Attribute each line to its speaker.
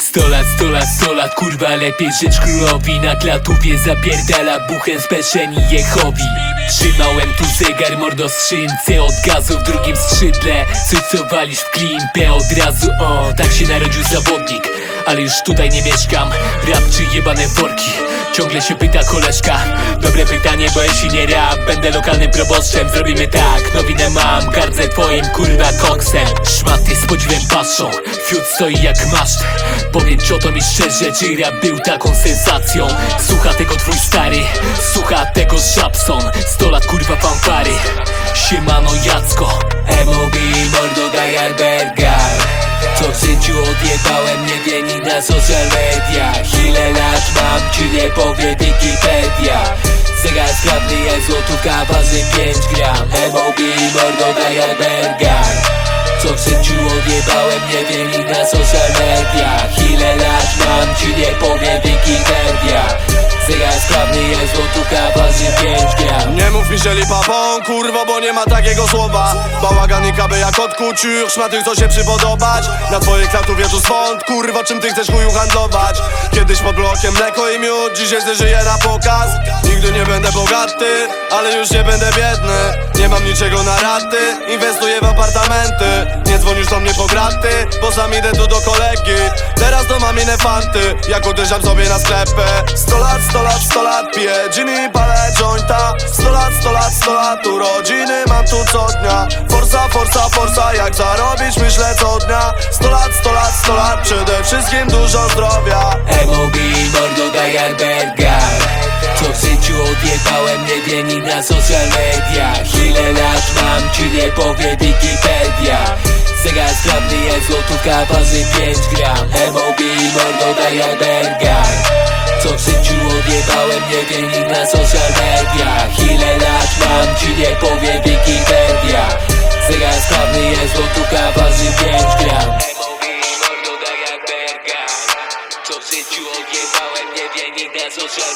Speaker 1: Sto lat, sto lat, lat, kurwa lepiej żyć królowi. Na klatubie zapierdala buchem z peszeni Jehowi Trzymałem tu zegar, mordo skrzynce Od gazu w drugim skrzydle. Coś co walisz w klimpę od razu O, tak się narodził zawodnik Ale już tutaj nie mieszkam. Rap czy jebane worki? Ciągle się pyta koleżka. Dobre pytanie, bo jeśli nie rap Będę lokalnym proboszczem, zrobimy tak. Nowinę mam, gardzę twoim kurwa koksem. Szmaty z podziwem patrzą. Fiut stoi jak maszt. Powiedz o to mi szczerze, czy rap był taką sensacją? Słucha tego twój stary. Słucha tego Żabson. 100 lat kurwa fanfary. Siemano Jacko odjebałem, nie wie ni na social mediach Ile lat mam, ci nie powie Wikipedia. Zegar sprawny jest, złotówka waży 5 gram. MOB, mordo Gajarberga Co w życiu odjebałem, nie wie ni na social mediach Ile lat mam, ci nie powie Wikipedia jest, złotówka waży 5 gram
Speaker 2: Nie mów mi, że lipapą, kurwo, bo nie ma takiego słowa. Bałagan i kaby jak od kuciur, szmaty chcą się przypodobać Na twojej klatuwie tu swąd, kurwa, czym ty chcesz chuju handlować? Kiedyś pod blokiem mleko i miód, dzisiaj żyję na pokaz. Nigdy nie będę bogaty, ale już nie będę biedny. Nie mam niczego na raty, inwestuję w apartamenty. Nie dzwonisz do mnie po graty, bo sam idę tu do kolegi Teraz to mam inne fanty, jak uderzam sobie na sklepy. 100 lat, 100 lat, 100 lat, piję gin i palę jointa. 100 lat, 100 lat, 100 lat, urodziny mam tu co dnia. Forza, forza, forza, jak zarobić myślę co dnia. 100 lat, 100 lat, 100 lat, przede wszystkim dużo zdrowia.
Speaker 1: MOB, mordo Gajarberga Co w życiu odjebałem, nie wie ni na social mediach. Ile lat mam, ci nie powie Wikipedia Sprawny jest, złotówka waży 5 gram. MOB, mordo Gajarberga Co w życiu odjebałem, nie wie ni na social mediach Ile lat mam, ci nie powie Wikipedia. Zegar sprawny jest, złotówka waży 5 gram. MOB, mordo Gajarberga co w życiu odjebałem, nie nikt na social